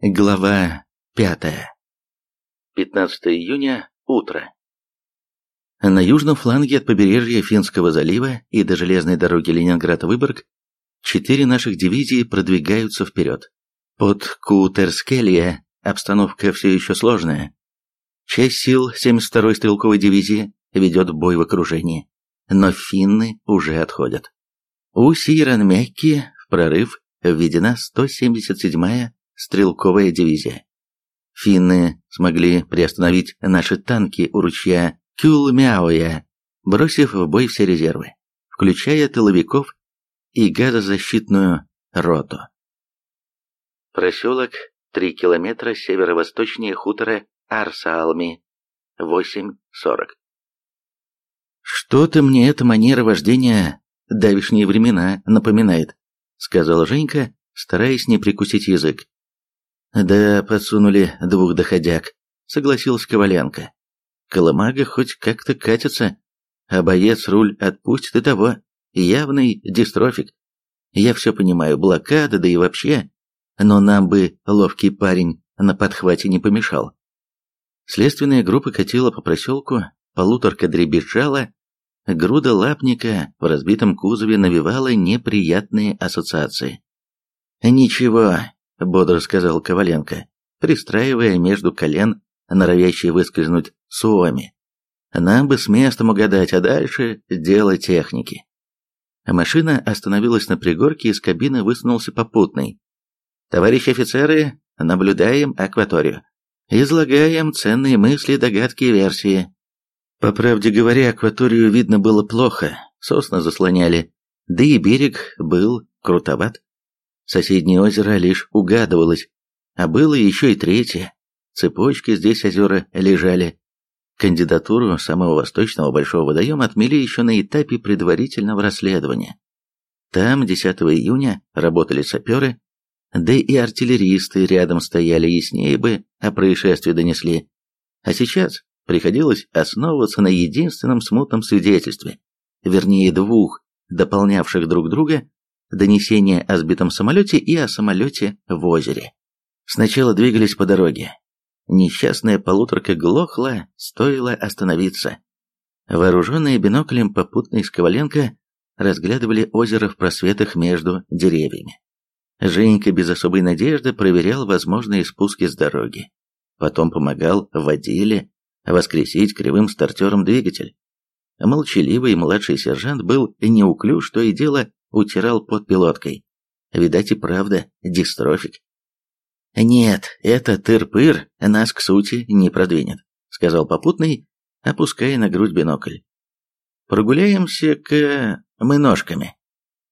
Глава пятая. 15 июня. Утро. На южном фланге от побережья Финского залива и до железной дороги Ленинград-Выборг четыре наших дивизии продвигаются вперед. Под Кутерскелия обстановка все еще сложная. Часть сил 72-й стрелковой дивизии ведет бой в окружении, но финны уже отходят. У Сиранмекки в прорыв введена 177-я стрелковая дивизия. Финны смогли приостановить наши танки у ручья Кюлмяоя, бросив в бой все резервы, включая тыловиков и газозащитную роту. Проселок 3 километра северо-восточнее хутора Арсалми, 8.40. «Что-то мне эта манера вождения давишние времена напоминает», сказал Женька, стараясь не прикусить язык. «Да, подсунули двух доходяг», — согласился Коваленко. «Колымага хоть как-то катится, а боец руль отпустит и того. Явный дистрофик. Я все понимаю, блокада, да и вообще. Но нам бы ловкий парень на подхвате не помешал». Следственная группа катила по проселку, полуторка дребезжала, груда лапника в разбитом кузове навевала неприятные ассоциации. «Ничего, — бодро сказал Коваленко, пристраивая между колен норовящий выскользнуть суоми. «Нам бы с местом угадать, а дальше дело техники». Машина остановилась на пригорке, из кабины высунулся попутный. «Товарищи офицеры, наблюдаем акваторию. Излагаем ценные мысли, догадки и версии». По правде говоря, акваторию видно было плохо, сосны заслоняли, да и берег был крутоват. Соседнее озеро лишь угадывалось, а было еще и третье. Цепочки здесь озера лежали. Кандидатуру самого восточного большого водоема отмели еще на этапе предварительного расследования. Там 10 июня работали саперы, да и артиллеристы рядом стояли, яснее бы о происшествии донесли. А сейчас приходилось основываться на единственном смутном свидетельстве, вернее двух, дополнявших друг друга, донесение о сбитом самолете и о самолете в озере. Сначала двигались по дороге. Несчастная полуторка глохла, стоило остановиться. Вооруженные биноклем попутный с Коваленко разглядывали озеро в просветах между деревьями. Женька без особой надежды проверял возможные спуски с дороги. Потом помогал водиле воскресить кривым стартером двигатель. Молчаливый младший сержант был неуклюж, то и дело утирал под пилоткой. Видать и правда, дистрофик. «Нет, это тыр-пыр нас к сути не продвинет», — сказал попутный, опуская на грудь бинокль. «Прогуляемся к... мы ножками.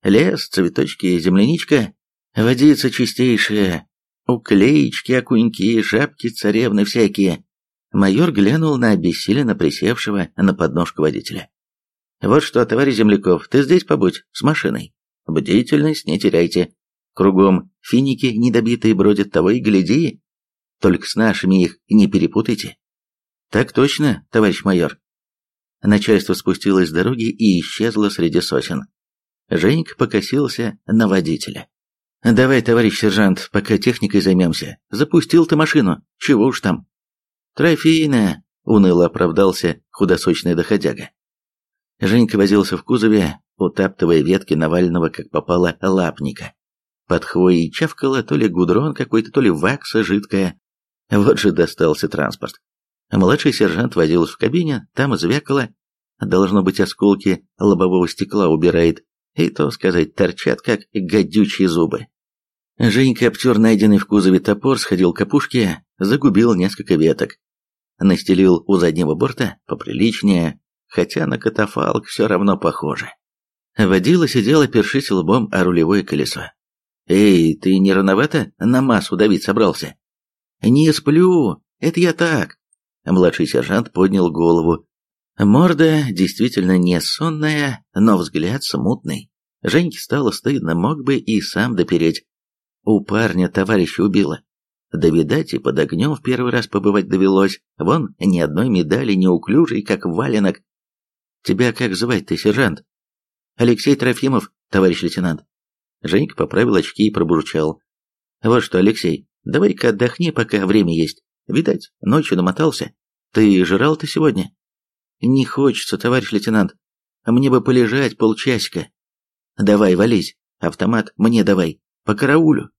Лес, цветочки, земляничка, водица чистейшая, уклеечки, окуньки, жабки, царевны всякие». Майор глянул на обессиленно присевшего на подножку водителя. Вот что, товарищ Земляков, ты здесь побудь, с машиной. Бдительность не теряйте. Кругом финики недобитые бродят, того и гляди. Только с нашими их не перепутайте. Так точно, товарищ майор. Начальство спустилось с дороги и исчезло среди сосен. Женька покосился на водителя. «Давай, товарищ сержант, пока техникой займемся. Запустил ты машину, чего уж там». «Трофейная», — уныло оправдался худосочный доходяга. Женька возился в кузове, утаптывая ветки Навального, как попало, лапника. Под хвоей чавкало то ли гудрон какой-то, то ли вакса жидкая. Вот же достался транспорт. Младший сержант возился в кабине, там звякало. Должно быть, осколки лобового стекла убирает. И то сказать, торчат, как гадючие зубы. Женька обтер найденный в кузове топор, сходил к опушке, загубил несколько веток. Настелил у заднего борта, поприличнее, хотя на катафалк все равно похоже. Водила сидела, першись лбом о рулевое колесо. «Эй, ты не рановато на массу давить собрался?» «Не сплю, это я так». Младший сержант поднял голову. Морда действительно не сонная, но взгляд смутный. Женьке стало стыдно, мог бы и сам допереть. У парня товарища убило. Да, видать, и под огнем в первый раз побывать довелось. Вон, ни одной медали, неуклюжий, как валенок, Тебя как звать-то, сержант? Алексей Трофимов, товарищ лейтенант. Женька поправил очки и пробурчал. Вот что, Алексей, давай-ка отдохни, пока время есть. Видать, ночью намотался. Ты жрал ты сегодня? Не хочется, товарищ лейтенант. Мне бы полежать полчасика. Давай, вались. Автомат мне давай. По караулю.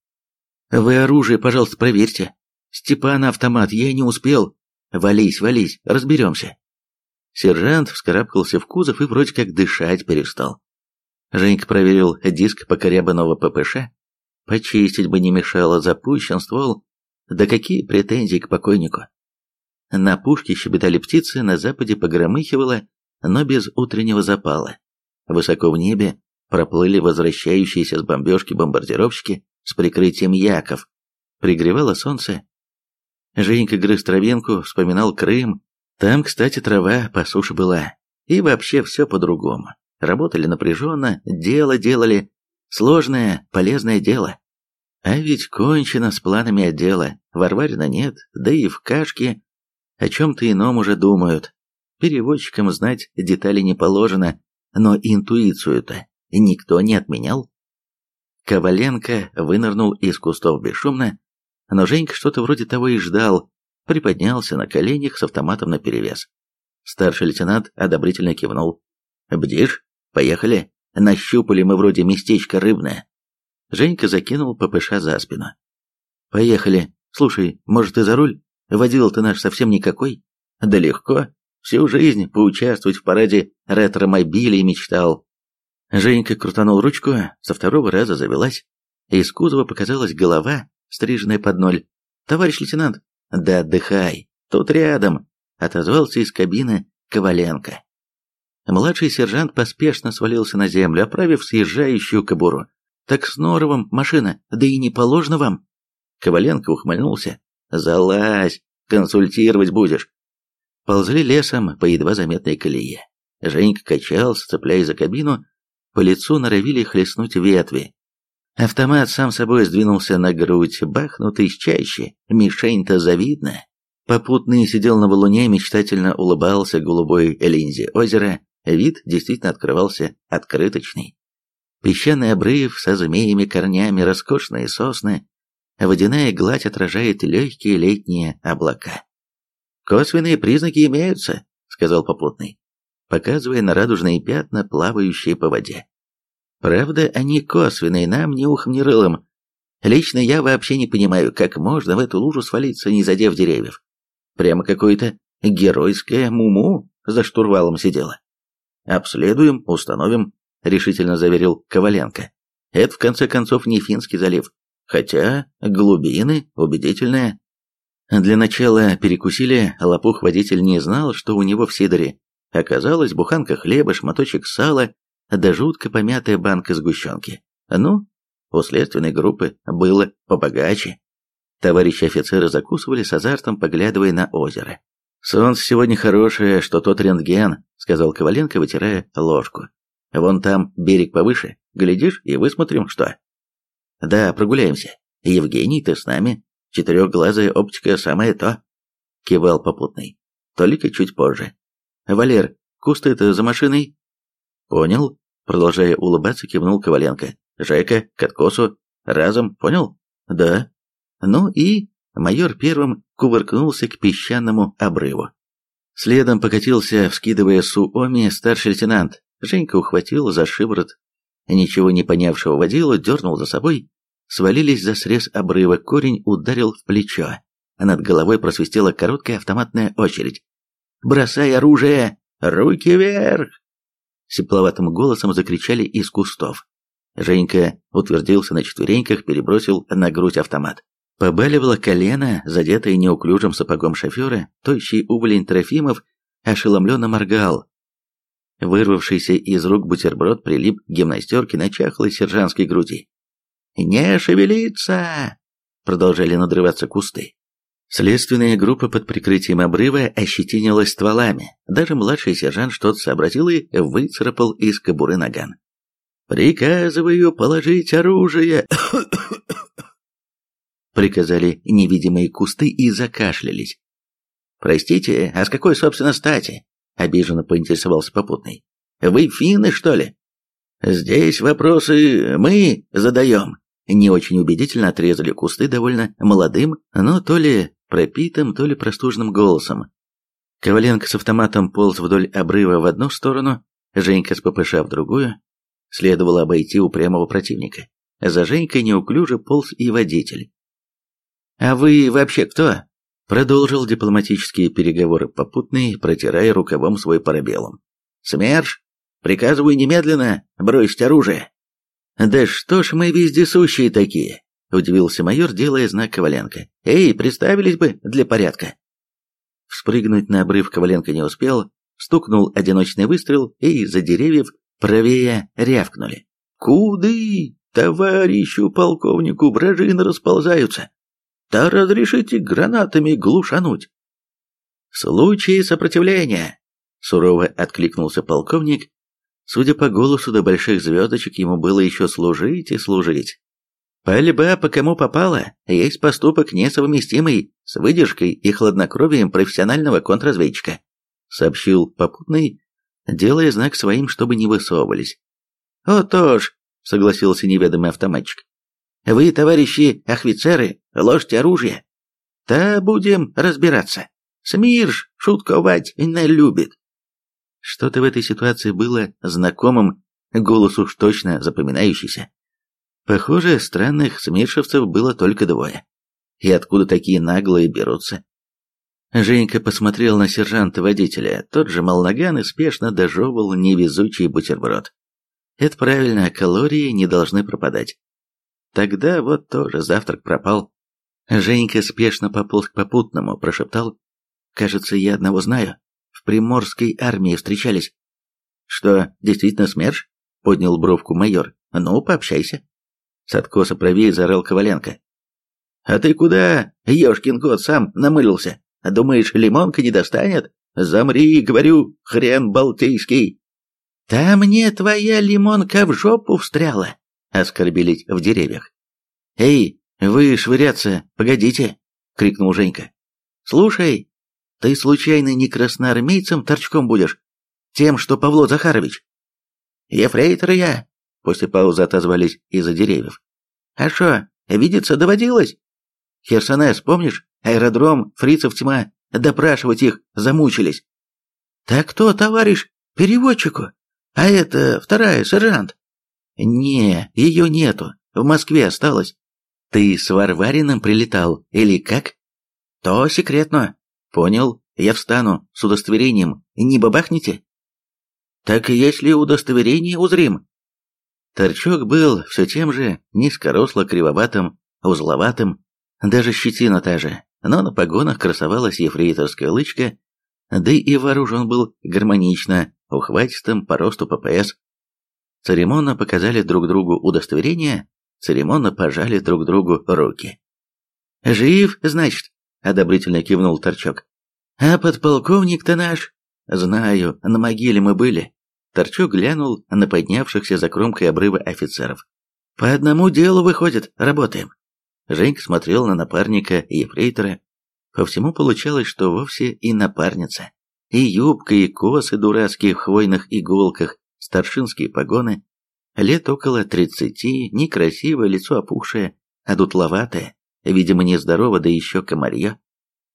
Вы оружие, пожалуйста, проверьте. Степана автомат, я не успел. Вались, вались, разберемся. Сержант вскарабкался в кузов и вроде как дышать перестал. Женька проверил диск покорябанного ППШ. Почистить бы не мешало, запущен ствол. Да какие претензии к покойнику? На пушке щебетали птицы, на западе погромыхивало, но без утреннего запала. Высоко в небе проплыли возвращающиеся с бомбежки бомбардировщики с прикрытием яков. Пригревало солнце. Женька грыз травинку, вспоминал Крым. Там, кстати, трава по суше была. И вообще все по-другому. Работали напряженно, дело делали. Сложное, полезное дело. А ведь кончено с планами отдела. Варварина нет, да и в кашке о чем-то ином уже думают. Переводчикам знать детали не положено, но интуицию-то никто не отменял. Коваленко вынырнул из кустов бесшумно, но Женька что-то вроде того и ждал, приподнялся на коленях с автоматом наперевес. Старший лейтенант одобрительно кивнул. «Бдишь? Поехали. Нащупали мы вроде местечко рыбное». Женька закинул ППШ за спину. «Поехали. Слушай, может, ты за руль? Водил ты наш совсем никакой?» «Да легко. Всю жизнь поучаствовать в параде ретромобилей мечтал. Женька крутанул ручку, со второго раза завелась. Из кузова показалась голова, стриженная под ноль. «Товарищ лейтенант!» «Да отдыхай, тут рядом!» Отозвался из кабины Коваленко. Младший сержант поспешно свалился на землю, оправив съезжающую кобуру. «Так с Норовым машина, да и не положено вам!» Коваленко ухмыльнулся. «Залазь, консультировать будешь!» Ползли лесом по едва заметной колее. Женька качался, цепляясь за кабину, по лицу норовили хлестнуть ветви. Автомат сам собой сдвинулся на грудь, бахнутый чаще, мишень-то завидная. Попутный сидел на валуне, мечтательно улыбался голубой линзе озера, вид действительно открывался открыточный. Песчаный обрыв со змеями корнями, роскошные сосны, водяная гладь отражает легкие летние облака. «Косвенные признаки имеются», — сказал попутный показывая на радужные пятна, плавающие по воде. Правда, они косвенные, нам не ухом, ни рылом. Лично я вообще не понимаю, как можно в эту лужу свалиться, не задев деревьев. Прямо какое-то геройское муму за штурвалом сидела. «Обследуем, установим», — решительно заверил Коваленко. «Это, в конце концов, не Финский залив. Хотя глубины убедительные». Для начала перекусили, лопух-водитель не знал, что у него в Сидоре Оказалось, буханка хлеба, шматочек сала, да жутко помятая банка сгущенки. Ну, у следственной группы было побогаче. Товарищи офицеры закусывали с азартом, поглядывая на озеро. «Солнце сегодня хорошее, что тот рентген», — сказал Коваленко, вытирая ложку. «Вон там берег повыше. Глядишь, и высмотрим, что». «Да, прогуляемся. Евгений, ты с нами. Четырехглазая оптика самое то», — кивал попутный. «Только чуть позже. «Валер, кусты-то за машиной?» «Понял», — продолжая улыбаться, кивнул Коваленко. «Жека, к откосу. Разом, понял?» «Да». «Ну и...» Майор первым кувыркнулся к песчаному обрыву. Следом покатился, вскидывая суоми, старший лейтенант. Женька ухватил за шиворот ничего не понявшего водилу, дернул за собой. Свалились за срез обрыва, корень ударил в плечо. Над головой просвистела короткая автоматная очередь. Бросай оружие! Руки вверх!» Сепловатым голосом закричали из кустов. Женька утвердился на четвереньках, перебросил на грудь автомат. Побаливало колено, задетое неуклюжим сапогом шофера, тощий уволень Трофимов ошеломленно моргал. Вырвавшийся из рук бутерброд прилип к гимнастерке на чахлой сержантской груди. «Не шевелиться!» Продолжали надрываться кусты. Следственная группа под прикрытием обрыва ощетинилась стволами. Даже младший сержант что-то сообразил и выцарапал из кобуры наган. «Приказываю положить оружие!» Приказали невидимые кусты и закашлялись. «Простите, а с какой, собственно, стати?» — обиженно поинтересовался попутный. «Вы финны, что ли?» «Здесь вопросы мы задаем», не очень убедительно отрезали кусты довольно молодым, но то ли пропитым, то ли простужным голосом. Коваленко с автоматом полз вдоль обрыва в одну сторону, Женька с ППШ в другую. Следовало обойти упрямого противника. За Женькой неуклюже полз и водитель. «А вы вообще кто?» Продолжил дипломатические переговоры попутный, протирая рукавом свой парабеллум. «СМЕРШ! Приказываю немедленно бросить оружие!» «Да что ж мы вездесущие такие!» — удивился майор, делая знак Коваленко. «Эй, представились бы для порядка!» Вспрыгнуть на обрыв Коваленко не успел, стукнул одиночный выстрел, и из-за деревьев правее рявкнули. «Куды, товарищу полковнику, вражины расползаются? Да разрешите гранатами глушануть!» «В случае сопротивления!» — сурово откликнулся полковник. Судя по голосу до больших звездочек, ему было еще служить и служить. Пальба по кому попало, есть поступок несовместимый с выдержкой и хладнокровием профессионального контрразведчика, сообщил попутный, делая знак своим, чтобы не высовывались. «О, тоже», — согласился неведомый автоматчик. «Вы, товарищи офицеры, ложьте оружие. Та будем разбираться. Смирш шутковать не любит». Что-то в этой ситуации было знакомым, голос уж точно запоминающийся. Похоже, странных смершевцев было только двое. И откуда такие наглые берутся? Женька посмотрел на сержанта-водителя. Тот же Молнаган и спешно дожевывал невезучий бутерброд. Это правильно, калории не должны пропадать. Тогда вот тоже завтрак пропал. Женька спешно пополз к попутному, прошептал. «Кажется, я одного знаю. В Приморской армии встречались». «Что, действительно СМЕРШ?» — поднял бровку майор. «Ну, пообщайся». С откоса правее заорал Коваленко. «А ты куда, ешкин кот, сам намылился? Думаешь, лимонка не достанет? Замри, говорю, хрен балтийский!» «Там мне твоя лимонка в жопу встряла!» — оскорбились в деревьях. «Эй, вы швыряться, погодите!» — крикнул Женька. «Слушай, ты случайно не красноармейцем торчком будешь? Тем, что Павло Захарович?» «Ефрейтор я!» После паузы отозвались из-за деревьев. «А что, видеться доводилось?» «Херсонес, помнишь? Аэродром, фрицев тьма. Допрашивать их замучились». «Так кто, товарищ, переводчику? А это вторая, сержант?» «Не, ее нету. В Москве осталась. Ты с Варвариным прилетал, или как?» «То секретно». «Понял. Я встану с удостоверением. Не бабахните?» «Так если удостоверение узрим, Торчок был все тем же низкоросло-кривоватым, узловатым, даже щетина та же, но на погонах красовалась ефрейторская лычка, да и вооружен был гармонично, ухватистым по росту ППС. Церемонно показали друг другу удостоверения, церемонно пожали друг другу руки. «Жив, значит?» — одобрительно кивнул Торчок. «А подполковник-то наш?» «Знаю, на могиле мы были. Торчок глянул на поднявшихся за кромкой обрыва офицеров. «По одному делу, выходит, работаем». Женька смотрел на напарника и ефрейтора. По всему получалось, что вовсе и напарница. И юбка, и косы дурацкие в хвойных иголках, старшинские погоны. Лет около тридцати, некрасивое, лицо опухшее, а дутловатое, видимо, нездорово, да еще комарье.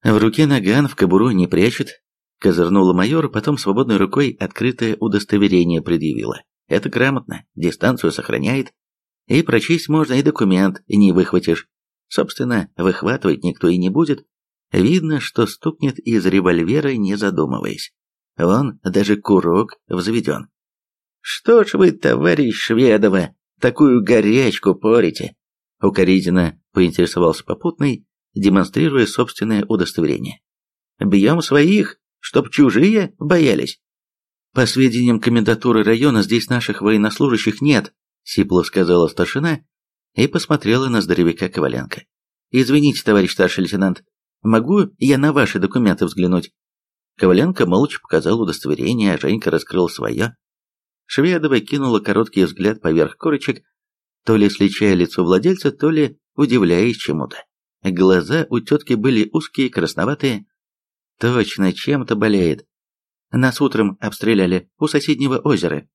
В руке наган в кобуру не прячет, Козырнула майор, потом свободной рукой открытое удостоверение предъявила. Это грамотно, дистанцию сохраняет. И прочесть можно, и документ не выхватишь. Собственно, выхватывать никто и не будет. Видно, что стукнет из револьвера, не задумываясь. Он даже курок взведен. «Что ж вы, товарищ Шведова, такую горячку порите?» Укоризненно поинтересовался попутный, демонстрируя собственное удостоверение. «Бьем своих, чтоб чужие боялись. По сведениям комендатуры района, здесь наших военнослужащих нет, сипло сказала старшина и посмотрела на здоровяка Коваленко. Извините, товарищ старший лейтенант, могу я на ваши документы взглянуть? Коваленко молча показал удостоверение, а Женька раскрыл свое. Шведова кинула короткий взгляд поверх корочек, то ли сличая лицо владельца, то ли удивляясь чему-то. Глаза у тетки были узкие, красноватые, Точно, чем-то болеет. Нас утром обстреляли у соседнего озера.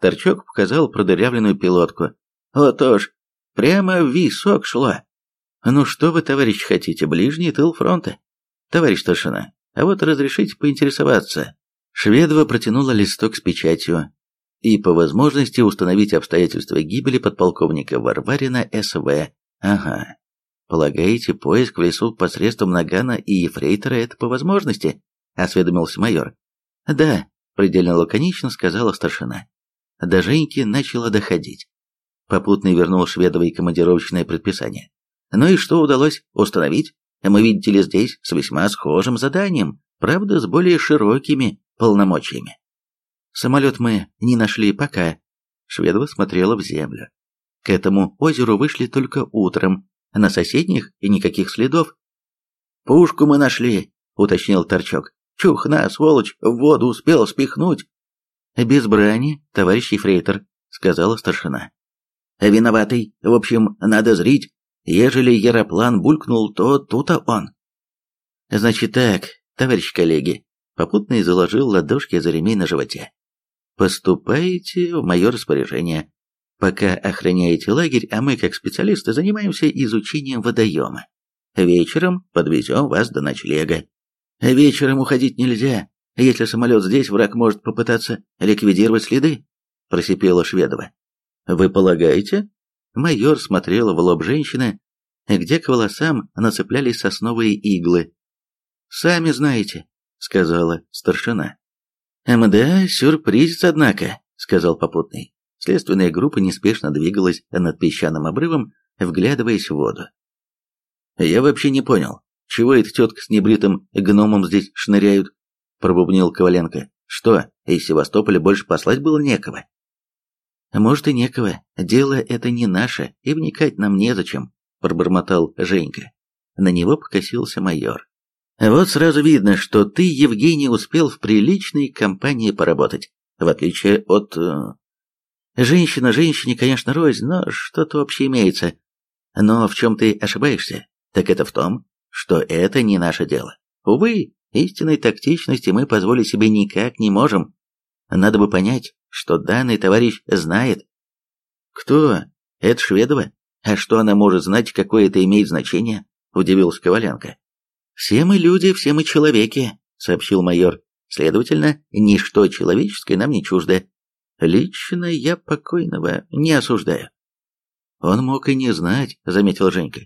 Торчок показал продырявленную пилотку. Вот уж, Прямо в висок шло. Ну что вы, товарищ, хотите, ближний тыл фронта? Товарищ старшина, а вот разрешите поинтересоваться. Шведова протянула листок с печатью. И по возможности установить обстоятельства гибели подполковника Варварина СВ. Ага. Полагаете, поиск в лесу посредством Нагана и Ефрейтора это по возможности? Осведомился майор. Да, предельно лаконично сказала старшина. До Женьки начало доходить. Попутный вернул Шведовой командировочное предписание. Ну и что удалось установить? Мы, видите ли, здесь с весьма схожим заданием, правда, с более широкими полномочиями. Самолет мы не нашли пока. Шведова смотрела в землю. К этому озеру вышли только утром, на соседних и никаких следов. «Пушку мы нашли», — уточнил Торчок. «Чухна, сволочь, в воду успел спихнуть». «Без брани, товарищ Ефрейтор», — сказала старшина. «Виноватый, в общем, надо зрить. Ежели яроплан булькнул, то тут-то он». «Значит так, товарищ коллеги», — попутный заложил ладошки за ремень на животе. «Поступаете в мое распоряжение. Пока охраняете лагерь, а мы, как специалисты, занимаемся изучением водоема. Вечером подвезем вас до ночлега. Вечером уходить нельзя. Если самолет здесь, враг может попытаться ликвидировать следы», — просипела Шведова. «Вы полагаете?» Майор смотрела в лоб женщины, где к волосам нацеплялись сосновые иглы. «Сами знаете», — сказала старшина. «Мда, сюрприз, однако», — сказал попутный. Следственная группа неспешно двигалась над песчаным обрывом, вглядываясь в воду. «Я вообще не понял, чего эта тетка с небритым гномом здесь шныряют?» – пробубнил Коваленко. «Что, из Севастополя больше послать было некого?» «Может и некого. Дело это не наше, и вникать нам незачем», – пробормотал Женька. На него покосился майор. «Вот сразу видно, что ты, Евгений, успел в приличной компании поработать, в отличие от э, Женщина женщине, конечно, рознь, но что-то вообще имеется. Но в чем ты ошибаешься, так это в том, что это не наше дело. Увы, истинной тактичности мы позволить себе никак не можем. Надо бы понять, что данный товарищ знает. Кто? Это Шведова? А что она может знать, какое это имеет значение? Удивился Коваленко. Все мы люди, все мы человеки, сообщил майор. Следовательно, ничто человеческое нам не чуждо. Лично я покойного не осуждаю. Он мог и не знать, заметил Женька.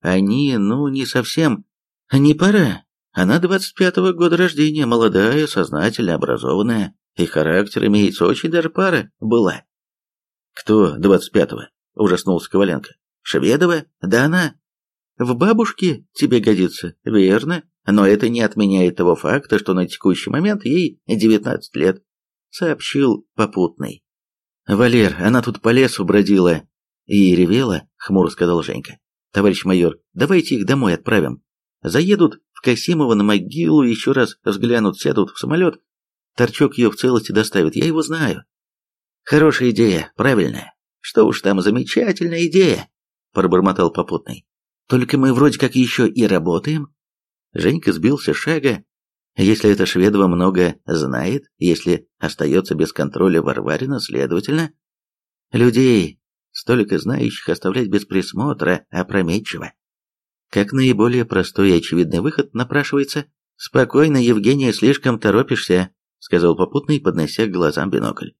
Они, ну, не совсем. Не пора. Она двадцать пятого года рождения, молодая, сознательно образованная, и характер имеется очень даже пара была. Кто двадцать пятого? Ужаснулся Коваленко. Шведова? Да она. В бабушке тебе годится, верно, но это не отменяет того факта, что на текущий момент ей девятнадцать лет сообщил попутный. «Валер, она тут по лесу бродила и ревела», — хмуро сказал Женька. «Товарищ майор, давайте их домой отправим. Заедут в Касимово на могилу, еще раз взглянут, сядут в самолет. Торчок ее в целости доставит, я его знаю». «Хорошая идея, правильная. Что уж там, замечательная идея», — пробормотал попутный. «Только мы вроде как еще и работаем». Женька сбился с шага, если эта Шведова много знает, если остается без контроля Варварина, следовательно, людей, столько знающих, оставлять без присмотра опрометчиво. Как наиболее простой и очевидный выход напрашивается «Спокойно, Евгения, слишком торопишься», сказал попутный, поднося к глазам бинокль.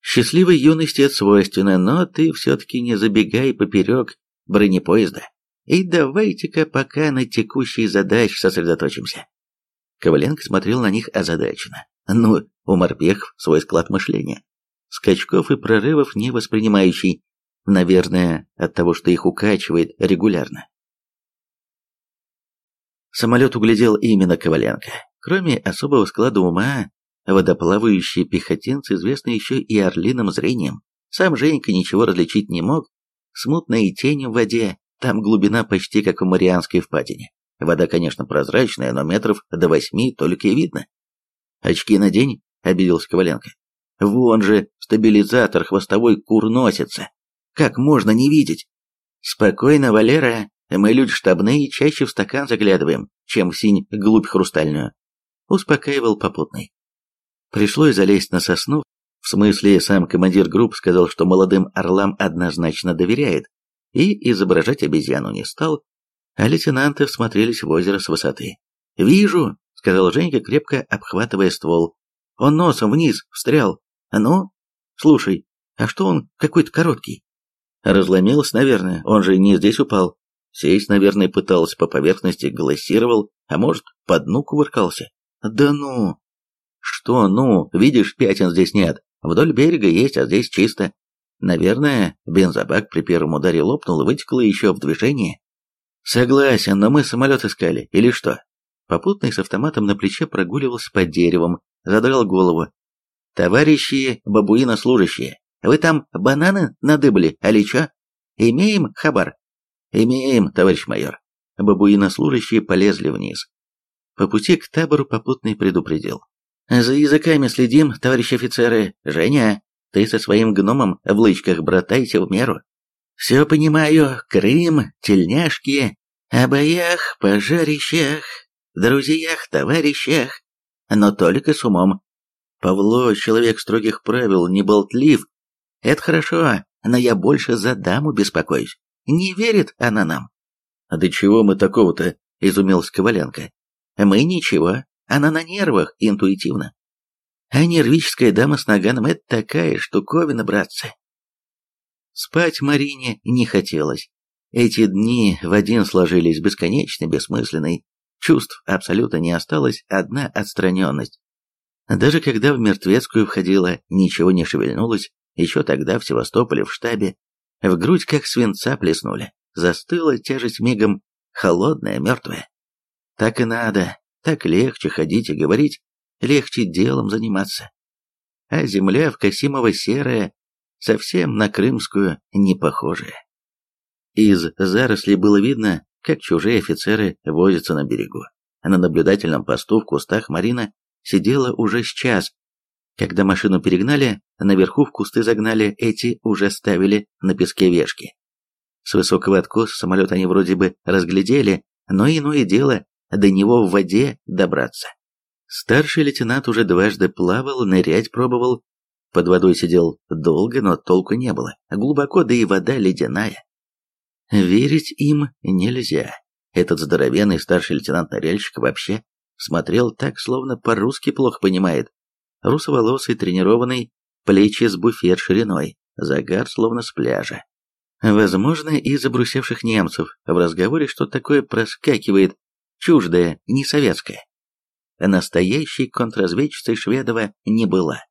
«Счастливой юности это свойственно, но ты все-таки не забегай поперек бронепоезда. И давайте-ка пока на текущей задаче сосредоточимся». Коваленко смотрел на них озадаченно. Ну, у морпехов свой склад мышления. Скачков и прорывов не воспринимающий. Наверное, от того, что их укачивает регулярно. Самолет углядел именно Коваленко. Кроме особого склада ума, водоплавающие пехотинцы известны еще и орлиным зрением. Сам Женька ничего различить не мог. Смутные тени в воде, там глубина почти как в Марианской впадине. Вода, конечно, прозрачная, но метров до восьми только и видно. «Очки надень», — обиделся Коваленко. «Вон же стабилизатор хвостовой кур носится. Как можно не видеть?» «Спокойно, Валера, мы люди штабные чаще в стакан заглядываем, чем в синь глубь хрустальную», — успокаивал попутный. Пришлось залезть на сосну, в смысле сам командир групп сказал, что молодым орлам однозначно доверяет, и изображать обезьяну не стал, а лейтенанты всмотрелись в озеро с высоты. «Вижу», — сказал Женька, крепко обхватывая ствол. «Он носом вниз встрял. Ну, слушай, а что он какой-то короткий?» Разломился, наверное, он же не здесь упал. Сесть, наверное, пытался по поверхности, глассировал, а может, по дну кувыркался. Да ну! Что ну, видишь, пятен здесь нет. Вдоль берега есть, а здесь чисто. Наверное, бензобак при первом ударе лопнул и вытекло еще в движение. Согласен, но мы самолет искали, или что? Попутный с автоматом на плече прогуливался под деревом, задрал голову. Товарищи бабуинослужащие, вы там бананы надыбали, али чё? Имеем хабар? Имеем, товарищ майор. Бабуинослужащие полезли вниз. По пути к табору попутный предупредил. «За языками следим, товарищ офицеры. Женя, ты со своим гномом в лычках братайте в меру. Все понимаю, Крым, тельняшки, о боях, пожарищах, друзьях, товарищах, но только с умом. Павло, человек строгих правил, не болтлив. Это хорошо, но я больше за даму беспокоюсь. Не верит она нам. «Да чего мы такого-то?» — изумился Коваленко. «Мы ничего, она на нервах, интуитивно. А нервическая дама с наганом — это такая штуковина, братцы. Спать Марине не хотелось. Эти дни в один сложились бесконечно бессмысленной. Чувств абсолютно не осталось, одна отстраненность. Даже когда в мертвецкую входила, ничего не шевельнулось, еще тогда в Севастополе в штабе, в грудь как свинца плеснули, застыла тяжесть мигом, холодная, мертвая. Так и надо, так легче ходить и говорить, легче делом заниматься. А земля в Касимово серая, совсем на крымскую не похожая. Из зарослей было видно, как чужие офицеры возятся на берегу. На наблюдательном посту в кустах Марина сидела уже с час. Когда машину перегнали, наверху в кусты загнали, эти уже ставили на песке вешки. С высокого откоса самолет они вроде бы разглядели, но иное дело до него в воде добраться. Старший лейтенант уже дважды плавал, нырять пробовал. Под водой сидел долго, но толку не было. Глубоко, да и вода ледяная. Верить им нельзя. Этот здоровенный старший лейтенант-ныряльщик вообще смотрел так, словно по-русски плохо понимает. Русоволосый, тренированный, плечи с буфет шириной, загар словно с пляжа. Возможно, из забрусевших немцев в разговоре что-то такое проскакивает, чуждая, не советская. Настоящей контрразведчицей Шведова не была.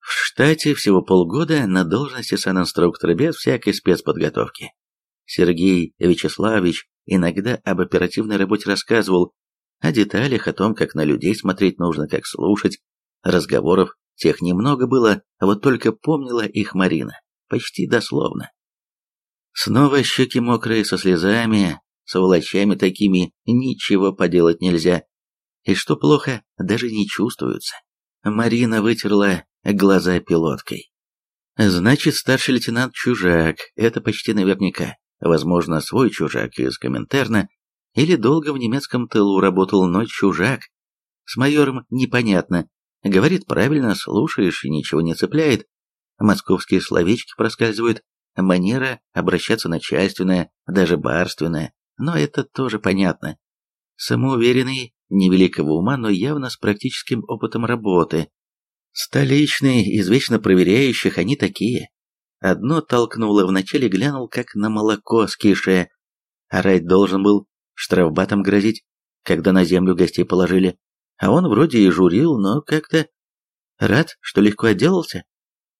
В штате всего полгода на должности санинструктора без всякой спецподготовки. Сергей Вячеславович иногда об оперативной работе рассказывал, о деталях, о том, как на людей смотреть нужно, как слушать. Разговоров тех немного было, а вот только помнила их Марина, почти дословно. Снова щеки мокрые, со слезами, Сволочами такими ничего поделать нельзя. И что плохо, даже не чувствуются. Марина вытерла глаза пилоткой. Значит, старший лейтенант чужак, это почти наверняка. Возможно, свой чужак из Коминтерна, или долго в немецком тылу работал, но чужак. С майором непонятно. Говорит правильно, слушаешь и ничего не цепляет. Московские словечки проскальзывают, манера обращаться начальственная, даже барственная но это тоже понятно. Самоуверенный, невеликого ума, но явно с практическим опытом работы. Столичные, извечно проверяющих, они такие. Одно толкнуло, вначале глянул, как на молоко скишее. Орать должен был, штрафбатом грозить, когда на землю гостей положили. А он вроде и журил, но как-то... Рад, что легко отделался?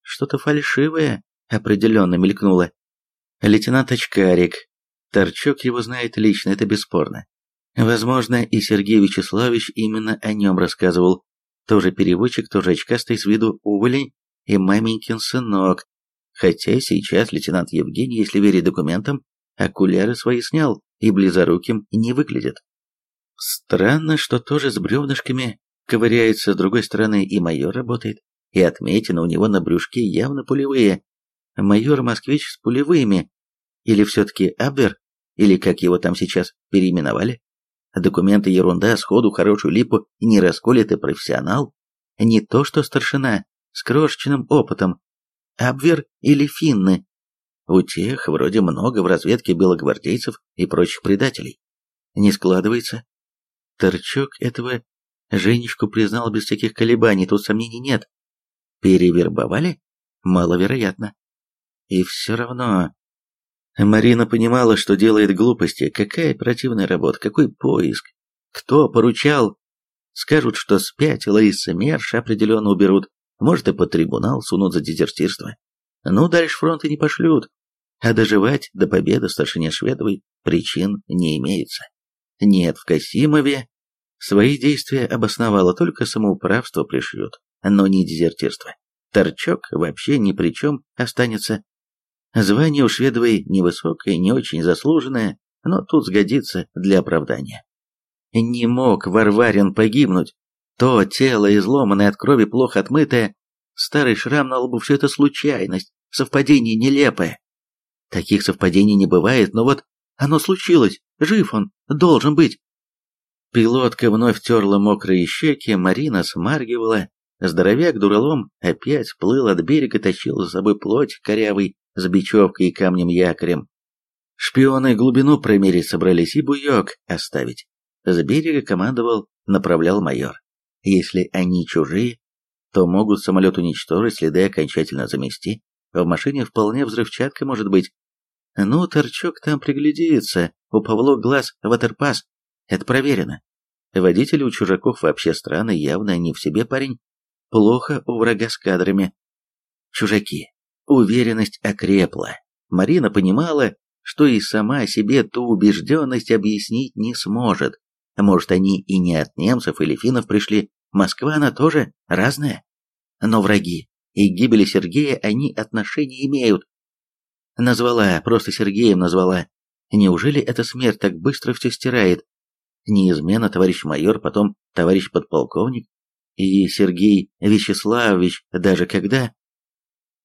Что-то фальшивое определенно мелькнуло. Лейтенант Очкарик, Торчок его знает лично, это бесспорно. Возможно, и Сергей Вячеславович именно о нем рассказывал. Тоже переводчик, тоже очкастый с виду уволень и маменькин сынок. Хотя сейчас лейтенант Евгений, если верить документам, окуляры свои снял и близоруким не выглядит. Странно, что тоже с бревнышками ковыряется, с другой стороны и майор работает, и отметины у него на брюшке явно пулевые. Майор-москвич с пулевыми, или все-таки Абвер? Или как его там сейчас переименовали? Документы ерунда, сходу хорошую липу не расколет и профессионал. Не то что старшина, с крошечным опытом. Абвер или финны. У тех вроде много в разведке белогвардейцев и прочих предателей. Не складывается. Торчок этого Женечку признал без всяких колебаний, тут сомнений нет. Перевербовали? Маловероятно. И все равно... Марина понимала, что делает глупости. Какая оперативная работа, какой поиск? Кто поручал? Скажут, что спятила и СМЕРШ определенно уберут. Может, и под трибунал сунут за дезертирство. Ну, дальше фронта не пошлют. А доживать до победы старшине Шведовой причин не имеется. Нет, в Касимове свои действия обосновала, только самоуправство пришьют, но не дезертирство. Торчок вообще ни при чем останется. Звание у Шведовой невысокое, не очень заслуженное, но тут сгодится для оправдания. Не мог Варварин погибнуть. То тело, изломанное от крови, плохо отмытое, старый шрам на лбу, все это случайность, совпадение нелепое. Таких совпадений не бывает, но вот оно случилось, жив он, должен быть. Пилотка вновь терла мокрые щеки, Марина смаргивала. Здоровяк-дуралом опять плыл от берега, тащил за собой плоть корявый с бечевкой и камнем-якорем. Шпионы глубину промерить собрались и буек оставить. С берега командовал, направлял майор. Если они чужие, то могут самолет уничтожить, следы окончательно замести. В машине вполне взрывчатка может быть. Ну, торчок там приглядится, у Павло глаз ватерпас. Это проверено. Водители у чужаков вообще странный, явно не в себе парень. Плохо у врага с кадрами. Чужаки. Уверенность окрепла. Марина понимала, что и сама себе ту убежденность объяснить не сможет. Может, они и не от немцев или финнов пришли. Москва, она тоже разная. Но враги и к гибели Сергея они отношения имеют. Назвала, просто Сергеем назвала. Неужели эта смерть так быстро все стирает? Неизменно товарищ майор, потом товарищ подполковник. И Сергей Вячеславович, даже когда...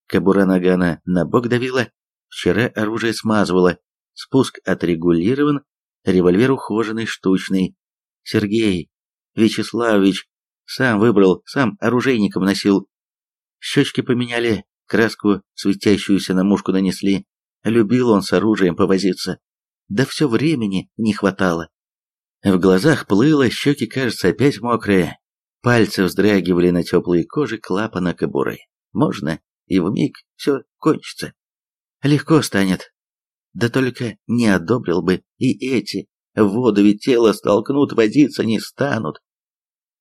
Кобура нагана на бок давила, вчера оружие смазывала, спуск отрегулирован, револьвер ухоженный, штучный. Сергей Вячеславович сам выбрал, сам оружейником носил. Щечки поменяли, краску светящуюся на мушку нанесли. Любил он с оружием повозиться. Да все времени не хватало. В глазах плыло, щеки, кажется, опять мокрые. Пальцы вздрагивали на теплой коже клапана кобуры. Можно, и в миг все кончится. Легко станет. Да только не одобрил бы и эти. Воду ведь тело столкнут, водиться не станут.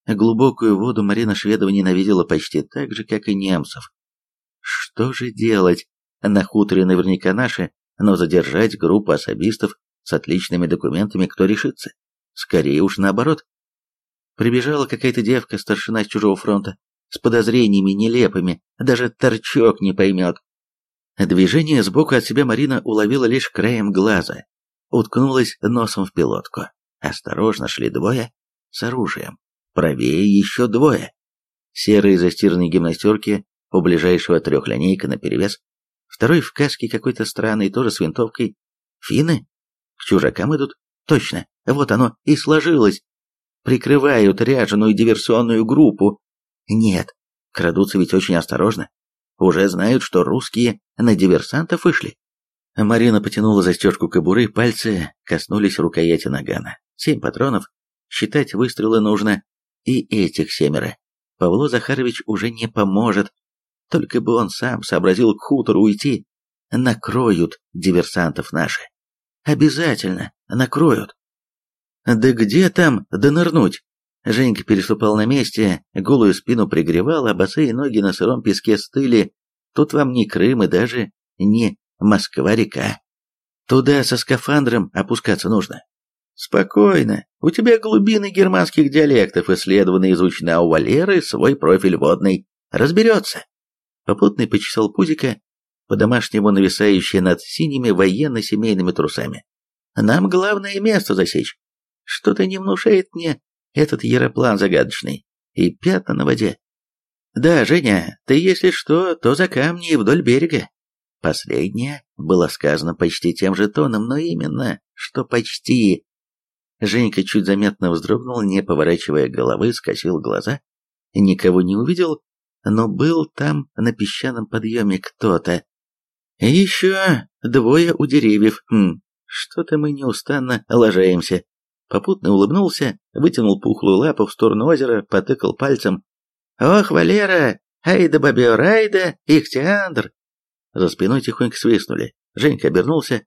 Глубокую воду Марина Шведова ненавидела почти так же, как и немцев. Что же делать? На хуторе наверняка наши, но задержать группу особистов с отличными документами кто решится? Скорее уж наоборот. Прибежала какая-то девка, старшина с чужого фронта, с подозрениями нелепыми, даже торчок не поймет. Движение сбоку от себя Марина уловила лишь краем глаза, уткнулась носом в пилотку. Осторожно шли двое с оружием. Правее еще двое. Серые застиранные гимнастерки у ближайшего трехлинейка наперевес. Второй в каске какой-то странный, тоже с винтовкой. Финны? К чужакам идут? Точно, вот оно и сложилось. Прикрывают ряженую диверсионную группу. Нет, крадутся ведь очень осторожно. Уже знают, что русские на диверсантов вышли. Марина потянула застежку кобуры, пальцы коснулись рукояти нагана. Семь патронов. Считать выстрелы нужно. И этих семеро. Павло Захарович уже не поможет. Только бы он сам сообразил к хутору уйти. Накроют диверсантов наши. Обязательно накроют. Да где там донырнуть? Женька переступал на месте, голую спину пригревал, а босые ноги на сыром песке стыли. Тут вам не Крым и даже не Москва-река. Туда со скафандром опускаться нужно. Спокойно. У тебя глубины германских диалектов исследованы, изучены, а у Валеры свой профиль водный. Разберется. Попутный почесал пузика, по-домашнему нависающее над синими военно-семейными трусами. Нам главное место засечь. Что-то не внушает мне этот яроплан загадочный. И пятна на воде. Да, Женя, ты если что, то за камни и вдоль берега. Последнее было сказано почти тем же тоном, но именно, что почти. Женька чуть заметно вздрогнул, не поворачивая головы, скосил глаза. Никого не увидел, но был там на песчаном подъеме кто-то. Еще двое у деревьев. Хм, что-то мы неустанно лажаемся. Попутно улыбнулся, вытянул пухлую лапу в сторону озера, потыкал пальцем. «Ох, Валера! Айда бабе райда, Ихтиандр!» За спиной тихонько свистнули. Женька обернулся.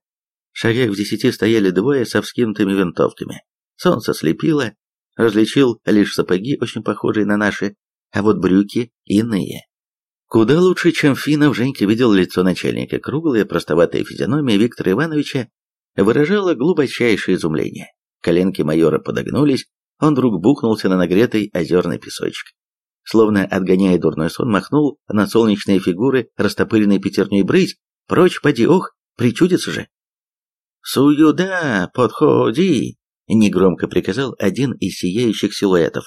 В шагах в десяти стояли двое со вскинутыми винтовками. Солнце слепило, различил лишь сапоги, очень похожие на наши, а вот брюки иные. Куда лучше, чем Финов, Женька видел лицо начальника. Круглая, простоватая физиономия Виктора Ивановича выражала глубочайшее изумление. Коленки майора подогнулись, он вдруг бухнулся на нагретый озерный песочек. Словно отгоняя дурной сон, махнул на солнечные фигуры, растопыренной пятерней брыть. Прочь, поди, ох, причудится же. «Суюда, подходи!» — негромко приказал один из сияющих силуэтов.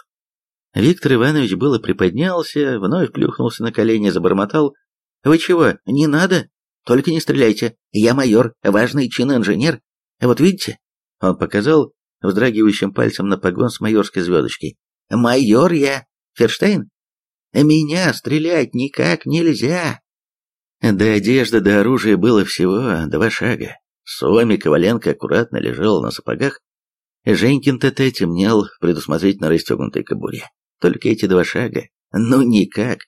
Виктор Иванович было приподнялся, вновь плюхнулся на колени, забормотал. «Вы чего, не надо? Только не стреляйте. Я майор, важный чин-инженер. Вот видите?» Он показал вздрагивающим пальцем на погон с майорской звездочкой. «Майор я, Ферштейн? Меня стрелять никак нельзя!» До одежды, до оружия было всего два шага. Соми Коваленко аккуратно лежал на сапогах. Женькин ТТ темнел в предусмотрительно расстегнутой кобуре. Только эти два шага. Ну никак.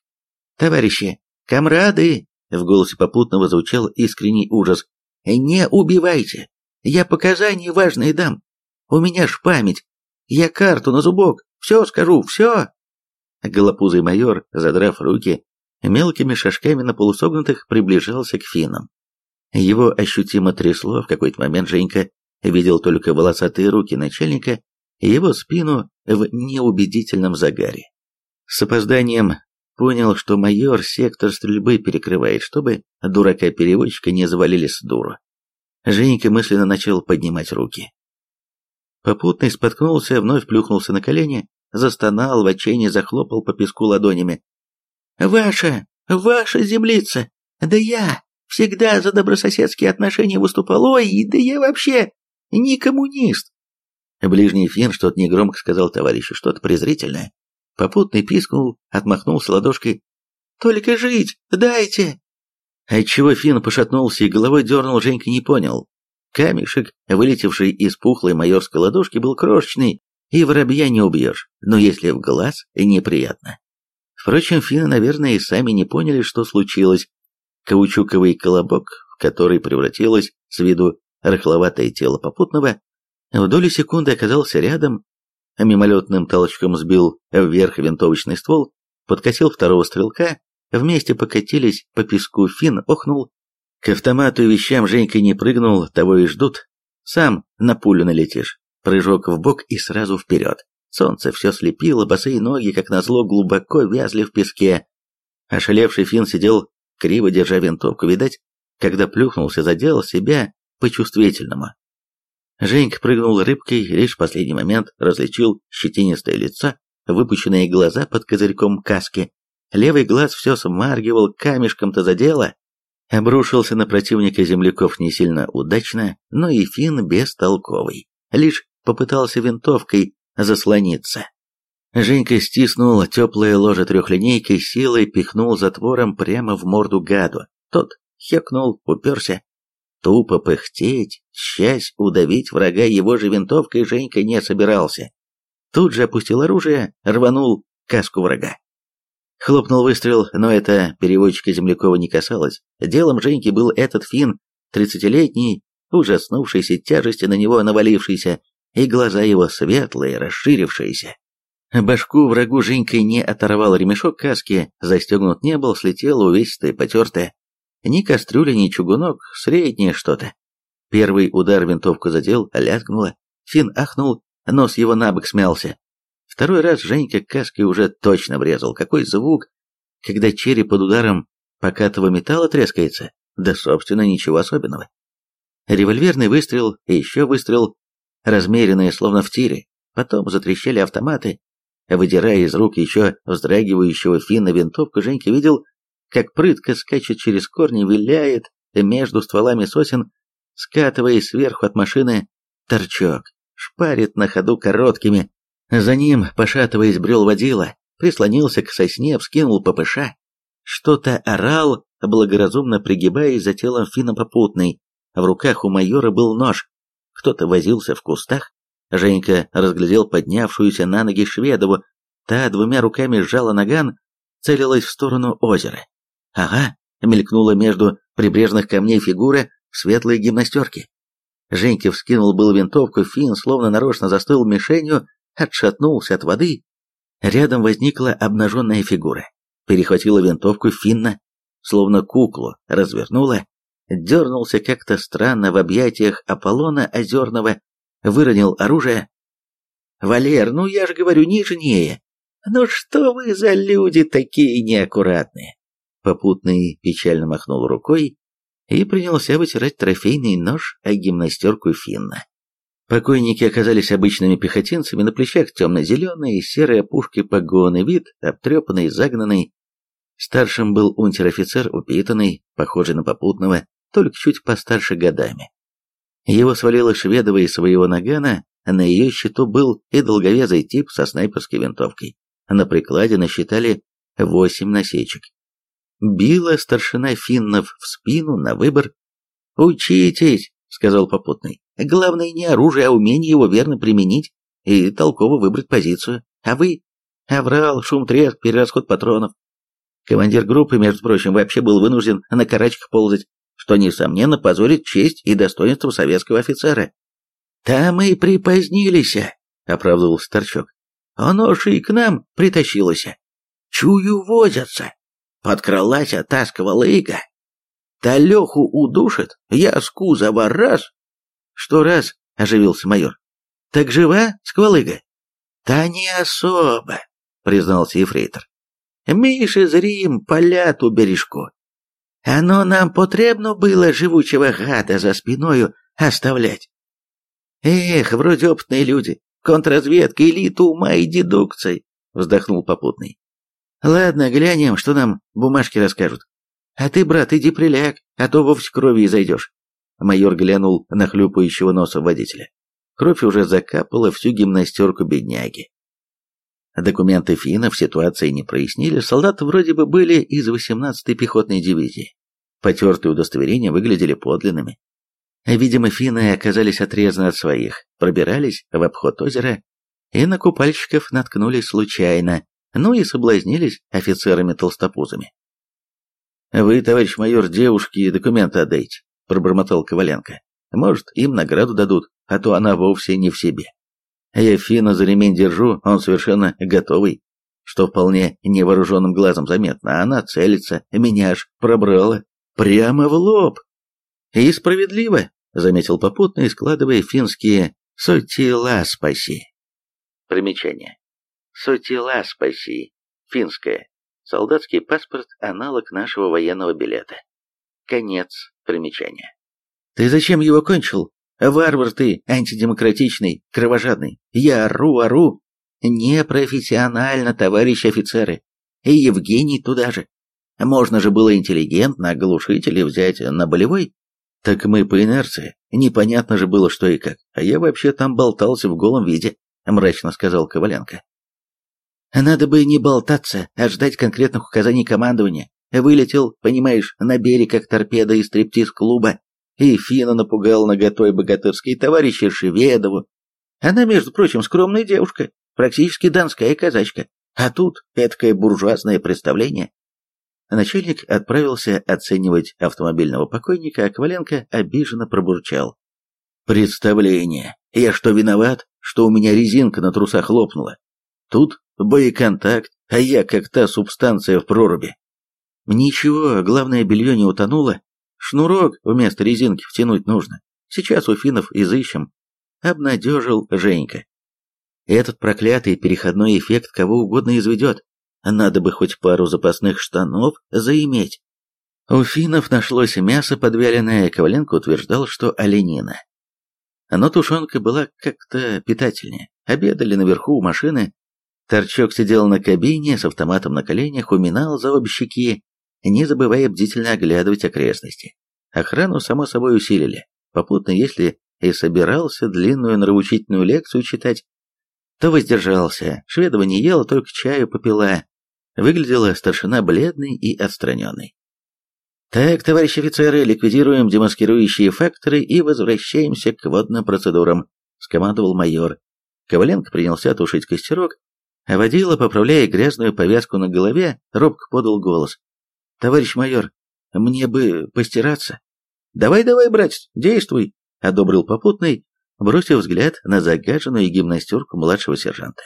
Товарищи, комрады, в голосе попутного звучал искренний ужас. Не убивайте. Я показания важные дам. У меня ж память. Я карту на зубок. Все скажу, все. Голопузый майор, задрав руки, мелкими шажками на полусогнутых приближался к финнам. Его ощутимо трясло, в какой-то момент Женька видел только волосатые руки начальника и его спину в неубедительном загаре. С опозданием понял, что майор сектор стрельбы перекрывает, чтобы дурака-переводчика не завалили с дуру. Женька мысленно начал поднимать руки. Попутный споткнулся, вновь плюхнулся на колени, застонал, в отчаянии захлопал по песку ладонями. «Ваша! Ваша землица! Да я всегда за добрососедские отношения выступал, ой, да я вообще не коммунист!» Ближний фин что-то негромко сказал товарищу, что-то презрительное. Попутный пискнул, отмахнулся ладошкой. «Только жить дайте!» Отчего Фин пошатнулся и головой дернул, Женька не понял. Камешек, вылетевший из пухлой майорской ладошки, был крошечный, и воробья не убьешь, но если в глаз, неприятно. Впрочем, финны, наверное, и сами не поняли, что случилось. Каучуковый колобок, в который превратилось с виду рыхловатое тело попутного, в долю секунды оказался рядом, а мимолетным толчком сбил вверх винтовочный ствол, подкосил второго стрелка, вместе покатились по песку, Фин охнул. К автомату и вещам Женька не прыгнул, того и ждут. Сам на пулю налетишь. Прыжок в бок и сразу вперед. Солнце все слепило, босые ноги, как назло, глубоко вязли в песке. Ошалевший Фин сидел, криво держа винтовку, видать, когда плюхнулся, задел себя по-чувствительному. Женька прыгнул рыбкой, лишь в последний момент различил щетинистое лицо, выпущенные глаза под козырьком каски. Левый глаз все смаргивал, камешком-то задело. Обрушился на противника земляков не сильно удачно, но и фин бестолковый. Лишь попытался винтовкой заслониться. Женька стиснул теплое ложе трехлинейкой, силой пихнул затвором прямо в морду гаду. Тот хекнул, уперся, Тупо пыхтеть, счастье удавить врага его же винтовкой Женька не собирался. Тут же опустил оружие, рванул каску врага. Хлопнул выстрел, но это переводчика Землякова не касалось. Делом Женьки был этот фин, тридцатилетний, ужаснувшийся тяжести на него навалившийся, и глаза его светлые, расширившиеся. Башку врагу Женька не оторвал ремешок каски, застегнут не был, слетело увесистое, потертое. Ни кастрюля, ни чугунок, среднее что-то. Первый удар винтовку задел, лязгнуло. Фин ахнул, нос его набок смялся. Второй раз Женька каской уже точно врезал. Какой звук, когда череп под ударом покатого металла трескается. Да, собственно, ничего особенного. Револьверный выстрел и еще выстрел, размеренные, словно в тире. Потом затрещали автоматы. Выдирая из рук еще вздрагивающего Финна винтовку, Женька видел, как прытко скачет через корни, виляет между стволами сосен, скатываясь сверху от машины, торчок, шпарит на ходу короткими. За ним, пошатываясь, брел водила, прислонился к сосне, вскинул ППШ. Что-то орал, благоразумно пригибаясь за телом Фина попутный. В руках у майора был нож. Кто-то возился в кустах. Женька разглядел поднявшуюся на ноги Шведову. Та двумя руками сжала наган, целилась в сторону озера. Ага, мелькнула между прибрежных камней фигура в светлой гимнастерке. Женька вскинул был винтовку, Фин словно нарочно застыл мишенью, отшатнулся от воды. Рядом возникла обнаженная фигура. Перехватила винтовку Финна, словно куклу, развернула, дернулся как-то странно в объятиях Аполлона Озерного, выронил оружие. «Валер, ну я же говорю, нежнее! Ну что вы за люди такие неаккуратные?» Попутный печально махнул рукой и принялся вытирать трофейный нож о гимнастерку Финна. Покойники оказались обычными пехотинцами, на плечах темно-зеленые, серые опушки погоны, вид обтрепанный, загнанный. Старшим был унтер-офицер, упитанный, похожий на попутного, только чуть постарше годами. Его свалила Шведова из своего нагана, на ее счету был и долговязый тип со снайперской винтовкой. На прикладе насчитали восемь насечек. Била старшина финнов в спину на выбор. «Учитесь», — сказал попутный. «Главное не оружие, а умение его верно применить и толково выбрать позицию. А вы? Аврал, шум, треск, перерасход патронов. Командир группы, между прочим, вообще был вынужден на карачках ползать, что, несомненно, позорит честь и достоинство советского офицера. «Там и припозднились», — оправдывал Старчок. «Оно же и к нам притащилось. Чую, возятся. Подкралась та сквалыга. Та Леху удушит, я с кузова раз». «Что раз?» — оживился майор. «Так жива сквалыга?» «Та не особо», — признался ефрейтор. «Миша зрим полят у бережку. Оно нам потребно было живучего гада за спиною оставлять. Эх, вроде опытные люди, контрразведка, элита ума и дедукций, вздохнул попутный. Ладно, глянем, что нам бумажки расскажут. А ты, брат, иди приляг, а то вовсе крови зайдешь. Майор глянул на хлюпающего носа водителя. Кровь уже закапала всю гимнастерку бедняги. Документы финнов ситуации не прояснили, солдаты вроде бы были из 18-й пехотной дивизии. Потертые удостоверения выглядели подлинными. Видимо, финны оказались отрезаны от своих, пробирались в обход озера и на купальщиков наткнулись случайно, ну и соблазнились офицерами-толстопузами. «Вы, товарищ майор, девушке документы отдайте», — пробормотал Коваленко. «Может, им награду дадут, а то она вовсе не в себе». Я Фина за ремень держу, он совершенно готовый, что вполне невооруженным глазом заметно, а она целится, меня аж пробрала, прямо в лоб. И справедливо, заметил попутный, складывая финские «сотила спаси». Примечание. «Сотила спаси», финское, солдатский паспорт, аналог нашего военного билета. Конец примечания. «Ты зачем его кончил?» Варвар ты, антидемократичный, кровожадный. Я ору, ору. Непрофессионально, товарищ офицеры. И Евгений туда же. Можно же было интеллигентно оглушить или взять на болевой. Так мы по инерции. Непонятно же было, что и как. А я вообще там болтался в голом виде, мрачно сказал Коваленко. Надо бы не болтаться, а ждать конкретных указаний командования. Вылетел, понимаешь, на берег, как торпеда из стриптиз-клуба, и Фина напугал наготой богатырской товарища Шеведову. Она, между прочим, скромная девушка, практически донская казачка. А тут эткое буржуазное представление. Начальник отправился оценивать автомобильного покойника, а Коваленко обиженно пробурчал. «Представление. Я что, виноват, что у меня резинка на трусах лопнула? Тут боеконтакт, а я как та субстанция в проруби». «Ничего, главное, белье не утонуло, Шнурок вместо резинки втянуть нужно. Сейчас у финнов изыщем. Обнадежил Женька. Этот проклятый переходной эффект кого угодно изведет. Надо бы хоть пару запасных штанов заиметь. У финнов нашлось мясо подвяленное, Коваленко утверждал, что оленина. Но тушенка была как-то питательнее. Обедали наверху у машины. Торчок сидел на кабине с автоматом на коленях, уминал за обе щеки, не забывая бдительно оглядывать окрестности. Охрану, само собой, усилили. Попутно, если и собирался длинную нравоучительную лекцию читать, то воздержался. Шведова не ела, только чаю попила. Выглядела старшина бледной и отстраненной. Так, товарищи офицеры, ликвидируем демаскирующие факторы и возвращаемся к водным процедурам, скомандовал майор. Коваленко принялся тушить костерок, а водила, поправляя грязную повязку на голове, робко подал голос. «Товарищ майор, мне бы постираться». «Давай-давай, братец, действуй», — одобрил попутный, бросив взгляд на загаженную гимнастерку младшего сержанта.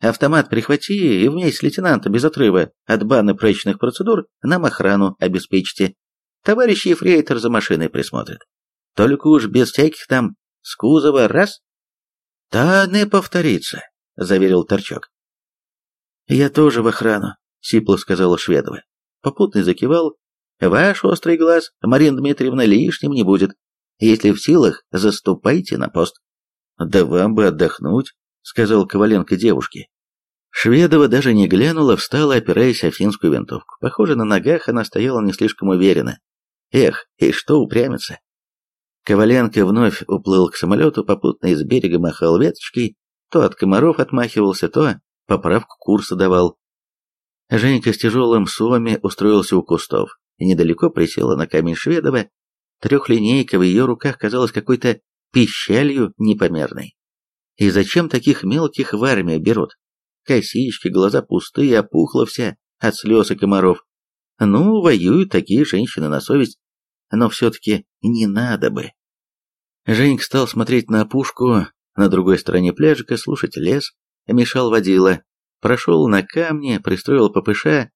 «Автомат прихвати и вместе с лейтенантом без отрыва от баны прачечных процедур нам охрану обеспечьте. Товарищ ефрейтор за машиной присмотрит. Только уж без всяких там с кузова раз». «Та не повторится», — заверил Торчок. «Я тоже в охрану», — сипло сказала Шведова. Попутный закивал. «Ваш острый глаз, Марина Дмитриевна, лишним не будет. Если в силах, заступайте на пост». «Да вам бы отдохнуть», — сказал Коваленко девушке. Шведова даже не глянула, встала, опираясь о финскую винтовку. Похоже, на ногах она стояла не слишком уверенно. Эх, и что упрямиться? Коваленко вновь уплыл к самолету, попутно из берега махал веточкой, то от комаров отмахивался, то поправку курса давал. Женька с тяжелым соми устроился у кустов. Недалеко присела на камень Шведова. Трехлинейка в ее руках казалась какой-то пищалью непомерной. И зачем таких мелких в армию берут? Косички, глаза пустые, опухла вся от слез и комаров. Ну, воюют такие женщины на совесть, но все-таки не надо бы. Женька стал смотреть на опушку, на другой стороне пляжика, слушать лес, мешал водила, прошел на камни, пристроил ППШ,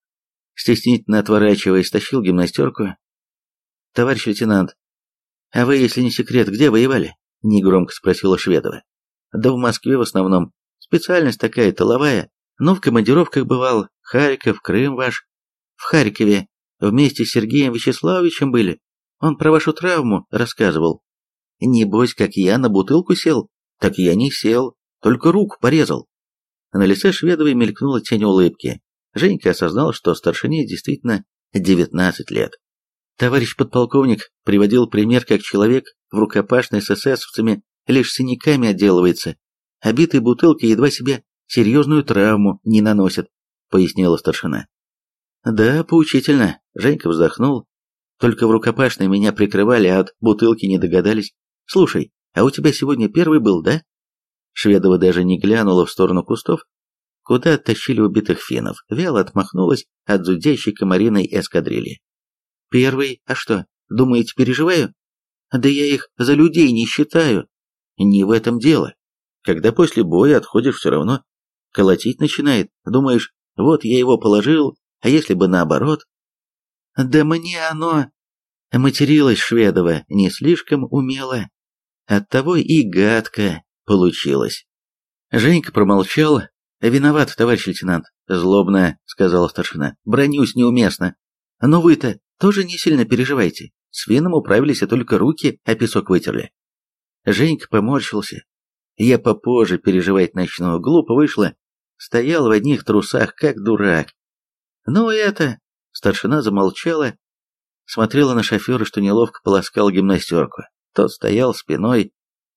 стеснительно отворачиваясь, тащил гимнастерку. «Товарищ лейтенант, а вы, если не секрет, где воевали?» — негромко спросила Шведова. «Да в Москве в основном. Специальность такая, тыловая. Но в командировках бывал. Харьков, Крым ваш. В Харькове вместе с Сергеем Вячеславовичем были. Он про вашу травму рассказывал. Небось, как я на бутылку сел, так я не сел, только руку порезал. На лице Шведовой мелькнула тень улыбки. Женька осознал, что старшине действительно 19 лет. Товарищ подполковник приводил пример, как человек в рукопашной с эсэсовцами лишь синяками отделывается, а бутылки едва себе серьезную травму не наносят, пояснила старшина. Да, поучительно, Женька вздохнул. Только в рукопашной меня прикрывали, а от бутылки не догадались. Слушай, а у тебя сегодня первый был, да? Шведова даже не глянула в сторону кустов, куда оттащили убитых финнов, вяло отмахнулась от зудящей комариной эскадрильи. «Первый? А что, думаете, переживаю? Да я их за людей не считаю. Не в этом дело. Когда после боя отходишь все равно, колотить начинает. Думаешь, вот я его положил, а если бы наоборот? Да мне оно... Материлась Шведова не слишком умело. Оттого и гадко получилось. Женька промолчал. «Виноват, товарищ лейтенант», — злобно сказала старшина. «Бронюсь неуместно. Но вы-то тоже не сильно переживайте. С вином управились, а только руки о песок вытерли». Женька поморщился. Я попозже переживать начну. Глупо вышло. Стоял в одних трусах, как дурак. Ну это... Старшина замолчала, смотрела на шофера, что неловко полоскал гимнастерку. Тот стоял спиной,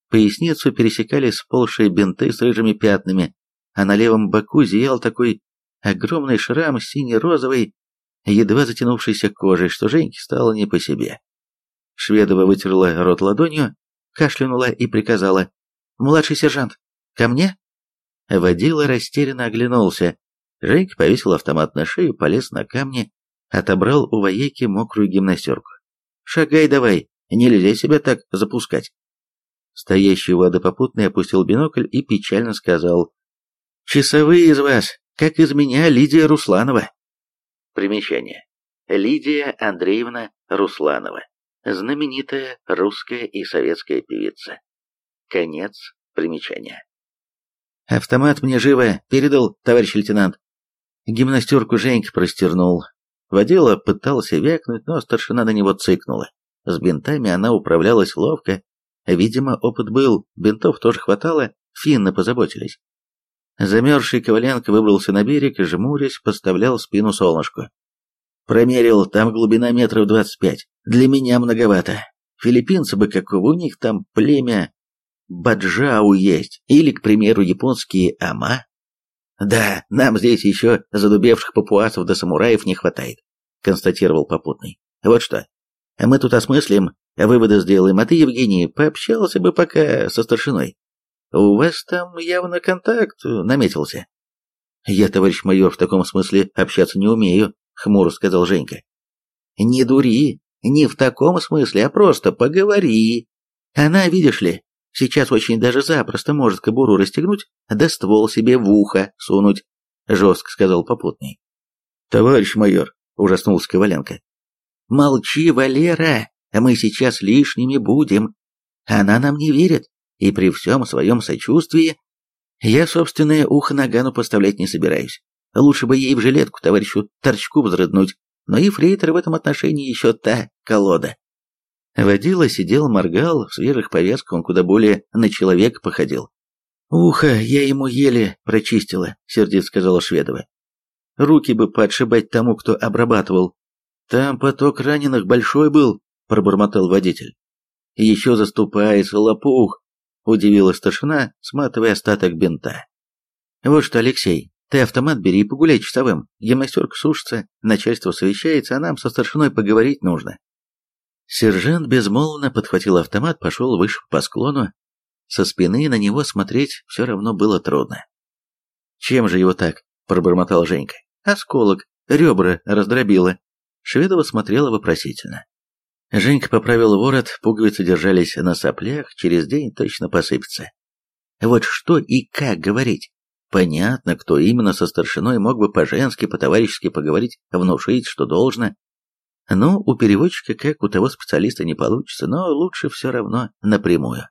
поясницу пересекали сползшие бинты с рыжими пятнами, а на левом боку зиял такой огромный шрам сине-розовый, едва затянувшейся кожей, что Женьке стало не по себе. Шведова вытерла рот ладонью, кашлянула и приказала «Младший сержант, ко мне?» Водила растерянно оглянулся. Женька повесил автомат на шею, полез на камни, отобрал у воейки мокрую гимнастерку. «Шагай давай, нельзя себя так запускать». Стоящий водопопутный опустил бинокль и печально сказал «Часовые из вас, как из меня Лидия Русланова». Примечание. Лидия Андреевна Русланова, знаменитая русская и советская певица. Конец примечания. «Автомат мне живо передал, товарищ лейтенант». Гимнастерку Женька простернул. Водила пытался вякнуть, но старшина на него цыкнула. С бинтами она управлялась ловко. Видимо, опыт был, бинтов тоже хватало, финны позаботились. Замерзший Коваленко выбрался на берег и, жмурясь, подставлял спину солнышку. Промерил, там глубина метров двадцать пять. Для меня многовато. Филиппинцы бы какого, у них там племя Баджау есть, или, к примеру, японские ама. Да, нам здесь еще задубевших папуасов до самураев не хватает, констатировал попутный. Вот что. Мы тут осмыслим, выводы сделаем, а ты, Евгений, пообщался бы пока со старшиной. У вас там явно контакт наметился. Я, товарищ майор, в таком смысле общаться не умею, хмуро сказал Женька. Не дури, не в таком смысле, а просто поговори. Она, видишь ли, сейчас очень даже запросто может кобуру расстегнуть, да ствол себе в ухо сунуть, жестко сказал попутный. Товарищ майор, ужаснулся Коваленко. Молчи, Валера, мы сейчас лишними будем. Она нам не верит, и при всем своем сочувствии я собственное ухо Нагану поставлять не собираюсь. Лучше бы ей в жилетку товарищу торчку взрыднуть, но и фрейтер в этом отношении еще та колода. Водила сидел, моргал, в свежих повязках он куда более на человека походил. «Ухо я ему еле прочистила», — сердито сказала Шведова. «Руки бы подшибать тому, кто обрабатывал. Там поток раненых большой был», — пробормотал водитель. «Еще заступается лопух», — удивилась старшина, сматывая остаток бинта. «Вот что, Алексей, ты автомат бери и погуляй часовым. Гимнастерка сушится, начальство совещается, а нам со старшиной поговорить нужно. Сержант безмолвно подхватил автомат, пошел выше по склону. Со спины на него смотреть все равно было трудно. «Чем же его так?» – пробормотал Женька. «Осколок, ребра раздробило». Шведова смотрела вопросительно. Женька поправил ворот, пуговицы держались на соплях, через день точно посыпется. Вот что и как говорить? Понятно, кто именно со старшиной мог бы по-женски, по-товарищески поговорить, внушить, что должно. Ну, у переводчика, как у того специалиста, не получится, но лучше все равно напрямую.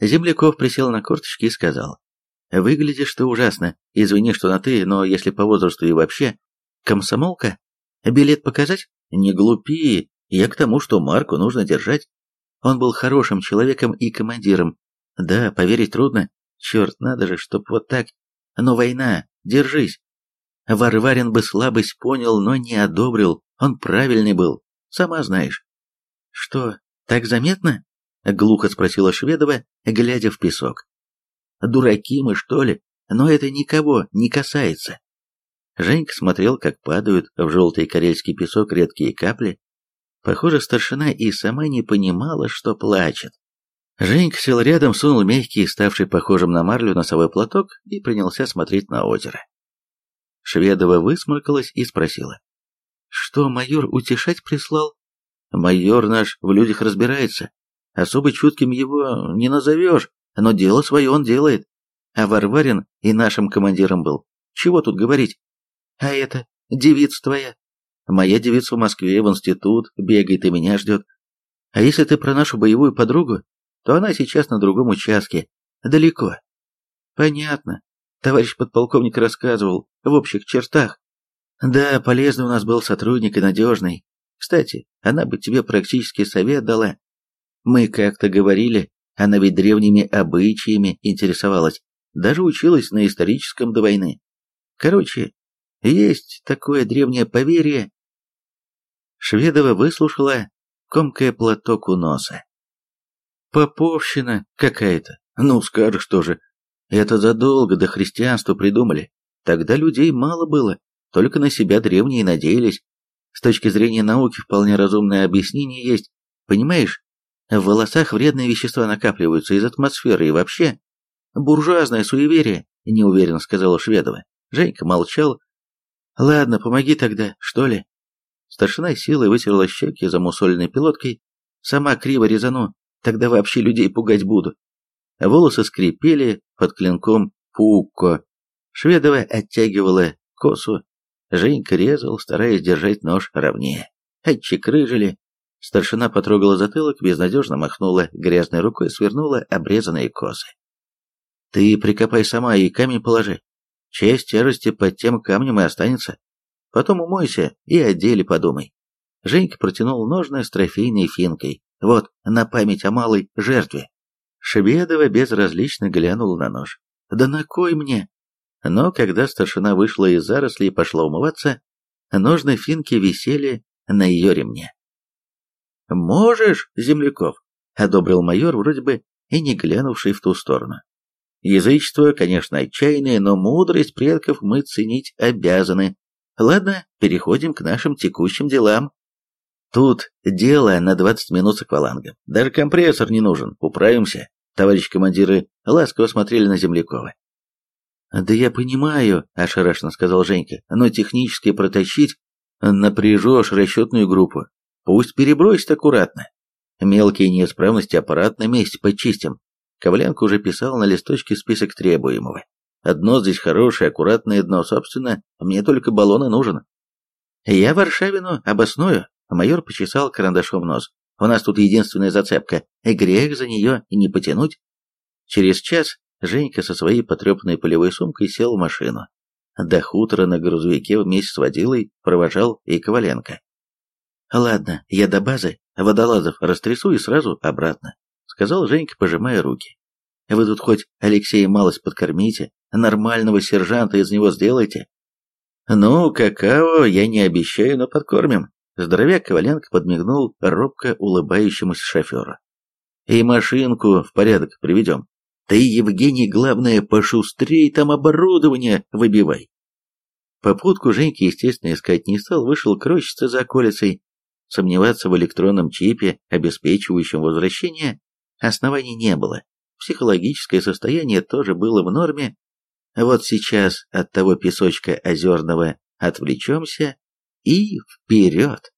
Земляков присел на корточки и сказал. «Выглядишь ты ужасно. Извини, что на «ты», но если по возрасту и вообще. Комсомолка? Билет показать? Не глупи. Я к тому, что Марку нужно держать. Он был хорошим человеком и командиром. Да, поверить трудно. Черт, надо же, чтоб вот так но война, держись. Варварин бы слабость понял, но не одобрил, он правильный был, сама знаешь. Что, так заметно? Глухо спросила Шведова, глядя в песок. Дураки мы, что ли? Но это никого не касается. Женька смотрел, как падают в желтый карельский песок редкие капли. Похоже, старшина и сама не понимала, что плачет. Женька сел рядом, сунул мягкий, ставший похожим на марлю носовой платок и принялся смотреть на озеро. Шведова высморкалась и спросила. «Что майор утешать прислал?» «Майор наш в людях разбирается. Особо чутким его не назовешь, но дело свое он делает. А Варварин и нашим командиром был. Чего тут говорить? А это девица твоя. Моя девица в Москве, в институт, бегает и меня ждет. А если ты про нашу боевую подругу, то она сейчас на другом участке, далеко. Понятно. Товарищ подполковник рассказывал, в общих чертах. Да, полезный у нас был сотрудник и надежный. Кстати, она бы тебе практически совет дала. Мы как-то говорили, она ведь древними обычаями интересовалась, даже училась на историческом до войны. Короче, есть такое древнее поверье. Шведова выслушала, комкая платок у носа. Поповщина какая-то. Ну, скажешь тоже. Это задолго до христианства придумали. Тогда людей мало было, только на себя древние надеялись. С точки зрения науки вполне разумное объяснение есть. Понимаешь, в волосах вредные вещества накапливаются из атмосферы и вообще. Буржуазное суеверие, неуверенно сказала Шведова. Женька молчал. Ладно, помоги тогда, что ли? Старшина силой вытерла щеки замусоленной пилоткой. Сама криво резану. Тогда вообще людей пугать буду. Волосы скрипели под клинком пукко. Шведова оттягивала косу. Женька резал, стараясь держать нож ровнее. Отчекрыжили. Старшина потрогала затылок, безнадежно махнула грязной рукой, свернула обрезанные косы. «Ты прикопай сама и камень положи. Часть тяжести под тем камнем и останется. Потом умойся и о деле подумай». Женька протянул ножны с трофейной финкой. Вот, на память о малой жертве. Шведова безразлично глянула на нож. «Да на кой мне?» Но когда старшина вышла из зарослей и пошла умываться, ножны финки висели на ее ремне. «Можешь, земляков?» — одобрил майор, вроде бы и не глянувший в ту сторону. Язычество, конечно, отчаянное, но мудрость предков мы ценить обязаны. Ладно, переходим к нашим текущим делам. Тут дело на 20 минут с аквалангом. Даже компрессор не нужен, управимся. Товарищи командиры ласково смотрели на Землякова. «Да я понимаю», – ошарашенно сказал Женька, – «но технически протащить напряжешь расчетную группу. Пусть перебросит аккуратно. Мелкие неисправности аппарат на месте почистим. Коваленко уже писал на листочке список требуемого. Одно здесь хорошее, аккуратное дно, собственно, мне только баллон и нужен. Я Варшавину обосную, майор почесал карандашом нос. У нас тут единственная зацепка, грех за нее не потянуть. Через час Женька со своей потрепанной полевой сумкой сел в машину. До хутора на грузовике вместе с водилой провожал и Коваленко. «Ладно, я до базы, водолазов растрясу и сразу обратно», — сказал Женька, пожимая руки. «Вы тут хоть Алексея малость подкормите, нормального сержанта из него сделайте». «Ну, какао я не обещаю, но подкормим», Здоровяк Коваленко подмигнул робко улыбающемуся шоферу. «И машинку в порядок приведем. Ты, Евгений, главное, пошустрей там оборудование выбивай». Попутку Женьки, естественно, искать не стал, вышел к за околицей. Сомневаться в электронном чипе, обеспечивающем возвращение, оснований не было. Психологическое состояние тоже было в норме. Вот сейчас от того песочка озерного отвлечемся и вперед!